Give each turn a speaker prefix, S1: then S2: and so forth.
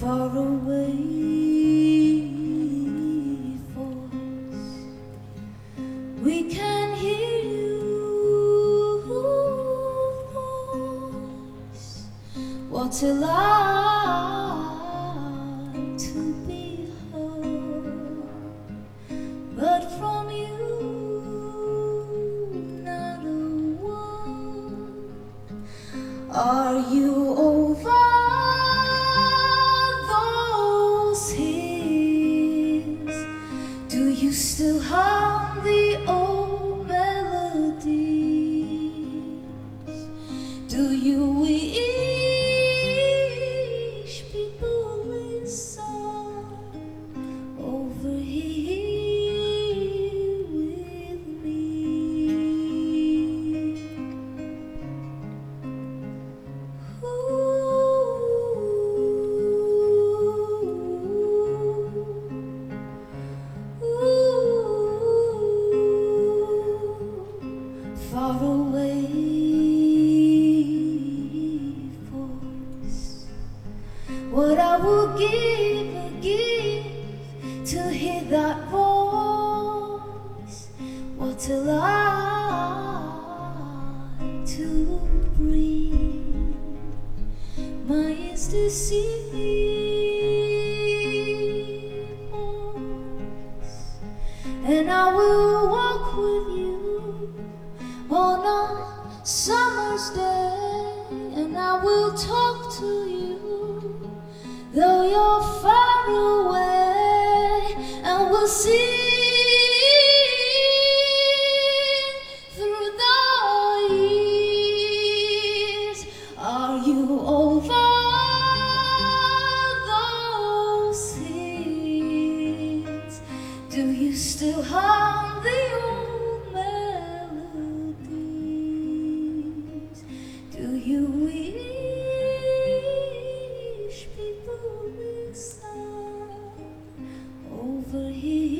S1: far away. We can hear you voice. What a lie to be heard, but from you not a word. Are you? You still hum the old melodies? Do you and I will walk talk to you, though you're far away, and we'll see. Through the years. Are you over? Do you still hum the old melodies? Do you wish? for him.